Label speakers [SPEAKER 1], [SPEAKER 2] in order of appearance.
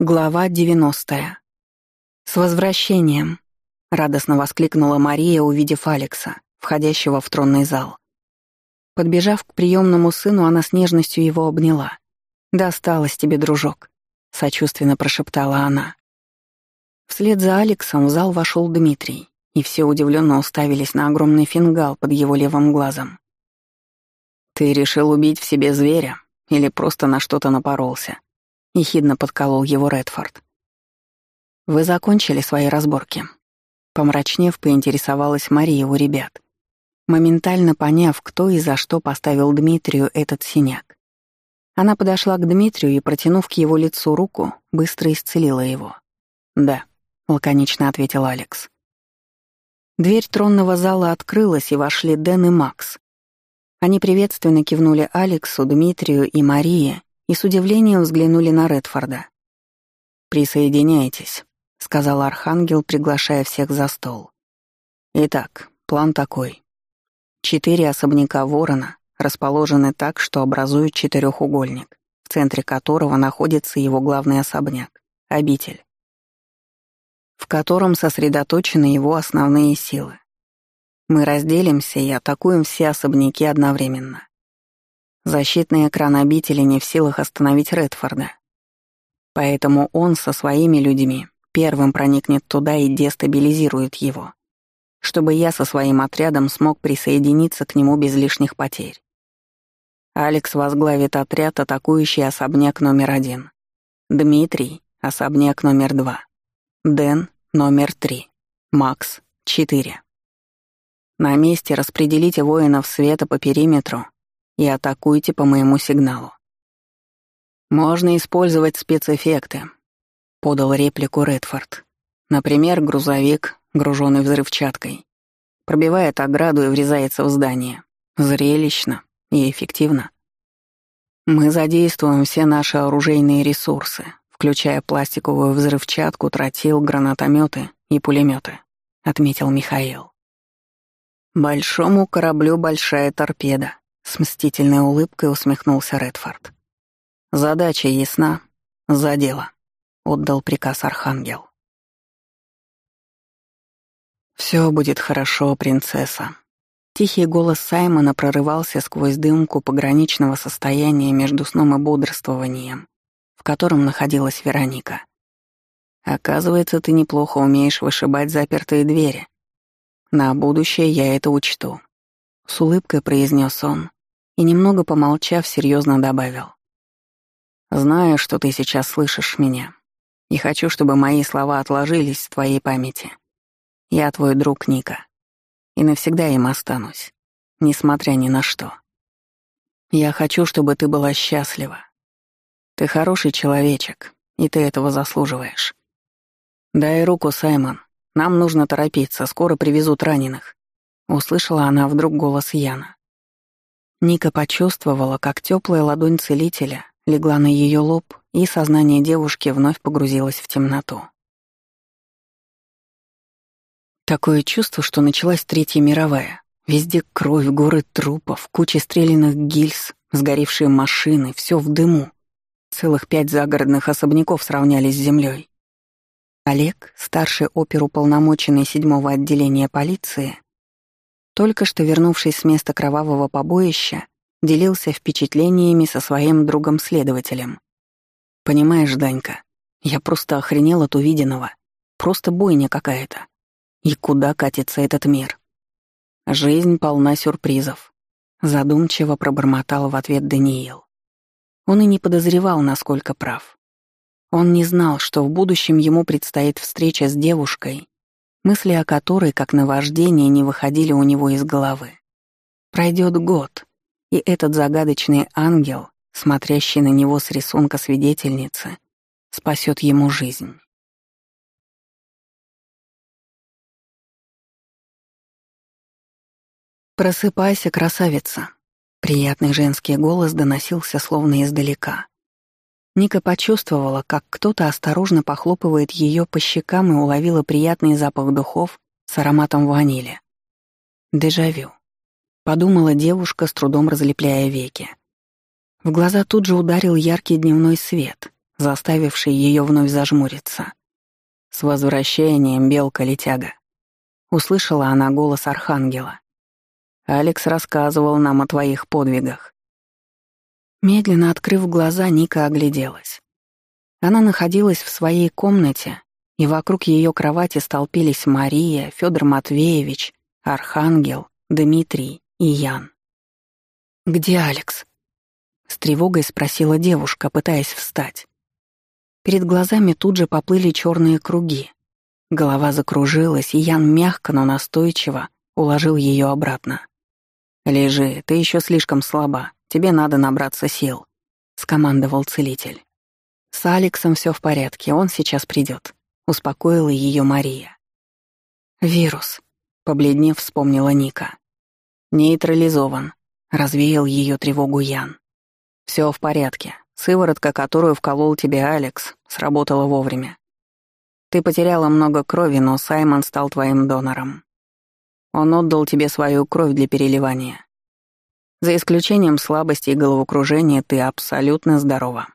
[SPEAKER 1] Глава 90. «С возвращением!» — радостно воскликнула Мария, увидев Алекса, входящего в тронный зал. Подбежав к приемному сыну, она с нежностью его обняла. «Досталось тебе, дружок», — сочувственно прошептала она. Вслед за Алексом в зал вошел Дмитрий, и все удивленно уставились на огромный фингал под его левым глазом. «Ты решил убить в себе зверя или просто на что-то напоролся?» — ехидно подколол его Редфорд. «Вы закончили свои разборки?» Помрачнев, поинтересовалась Мария у ребят, моментально поняв, кто и за что поставил Дмитрию этот синяк. Она подошла к Дмитрию и, протянув к его лицу руку, быстро исцелила его. «Да», — лаконично ответил Алекс. Дверь тронного зала открылась, и вошли Дэн и Макс. Они приветственно кивнули Алексу, Дмитрию и Марии и с удивлением взглянули на Редфорда. «Присоединяйтесь», — сказал Архангел, приглашая всех за стол. «Итак, план такой. Четыре особняка Ворона расположены так, что образуют четырехугольник, в центре которого находится его главный особняк — обитель, в котором сосредоточены его основные силы. Мы разделимся и атакуем все особняки одновременно. Защитный экран обители не в силах остановить Редфорда. Поэтому он со своими людьми первым проникнет туда и дестабилизирует его, чтобы я со своим отрядом смог присоединиться к нему без лишних потерь. Алекс возглавит отряд, атакующий особняк номер один. Дмитрий — особняк номер два. Дэн — номер три. Макс — четыре. На месте распределите воинов света по периметру и атакуйте по моему сигналу. «Можно использовать спецэффекты», — подал реплику Редфорд. Например, грузовик, груженный взрывчаткой, пробивает ограду и врезается в здание. Зрелищно и эффективно. Мы задействуем все наши оружейные ресурсы, включая пластиковую взрывчатку, тротил, гранатометы и пулеметы, отметил Михаил. Большому кораблю большая торпеда, с мстительной улыбкой усмехнулся Редфорд. «Задача ясна. За дело», — отдал приказ Архангел. «Все будет хорошо, принцесса». Тихий голос Саймона прорывался сквозь дымку пограничного состояния между сном и бодрствованием, в котором находилась Вероника. «Оказывается, ты неплохо умеешь вышибать запертые двери. На будущее я это учту», — с улыбкой произнес он, и, немного помолчав, серьезно добавил. «Знаю, что ты сейчас слышишь меня, и хочу, чтобы мои слова отложились в твоей памяти. Я твой друг Ника, и навсегда им останусь, несмотря ни на что. Я хочу, чтобы ты была счастлива. Ты хороший человечек, и ты этого заслуживаешь. Дай руку, Саймон. Нам нужно торопиться, скоро привезут раненых. Услышала она вдруг голос Яна. Ника почувствовала, как теплая ладонь целителя легла на ее лоб, и сознание девушки вновь погрузилось в темноту. Такое чувство, что началась Третья мировая. Везде кровь, горы трупов, куча стрелянных гильз, сгоревшие машины, все в дыму. Целых пять загородных особняков сравнялись с землей. Олег, старший оперуполномоченный седьмого отделения полиции, только что вернувшись с места кровавого побоища, делился впечатлениями со своим другом-следователем. «Понимаешь, Данька, я просто охренел от увиденного. Просто бойня какая-то. И куда катится этот мир? Жизнь полна сюрпризов», — задумчиво пробормотал в ответ Даниил. Он и не подозревал, насколько прав. Он не знал, что в будущем ему предстоит встреча с девушкой, мысли о которой, как наваждение, не выходили у него из головы. Пройдет год, и этот загадочный ангел, смотрящий на него с рисунка свидетельницы, спасет ему жизнь. «Просыпайся, красавица!» Приятный женский голос доносился словно издалека. Ника почувствовала, как кто-то осторожно похлопывает ее по щекам и уловила приятный запах духов с ароматом ванили. Дежавю. Подумала девушка, с трудом разлепляя веки. В глаза тут же ударил яркий дневной свет, заставивший ее вновь зажмуриться. «С возвращением, белка-летяга!» Услышала она голос Архангела. «Алекс рассказывал нам о твоих подвигах». Медленно открыв глаза, Ника огляделась. Она находилась в своей комнате, и вокруг ее кровати столпились Мария, Федор Матвеевич, Архангел, Дмитрий и Ян. «Где Алекс?» — с тревогой спросила девушка, пытаясь встать. Перед глазами тут же поплыли черные круги. Голова закружилась, и Ян мягко, но настойчиво уложил ее обратно. «Лежи, ты еще слишком слаба, тебе надо набраться сил», — скомандовал целитель. «С Алексом все в порядке, он сейчас придет», — успокоила ее Мария. «Вирус», — побледнев вспомнила Ника. «Нейтрализован», — развеял ее тревогу Ян. Все в порядке. Сыворотка, которую вколол тебе Алекс, сработала вовремя. Ты потеряла много крови, но Саймон стал твоим донором. Он отдал тебе свою кровь для переливания. За исключением слабости и головокружения ты абсолютно здорова.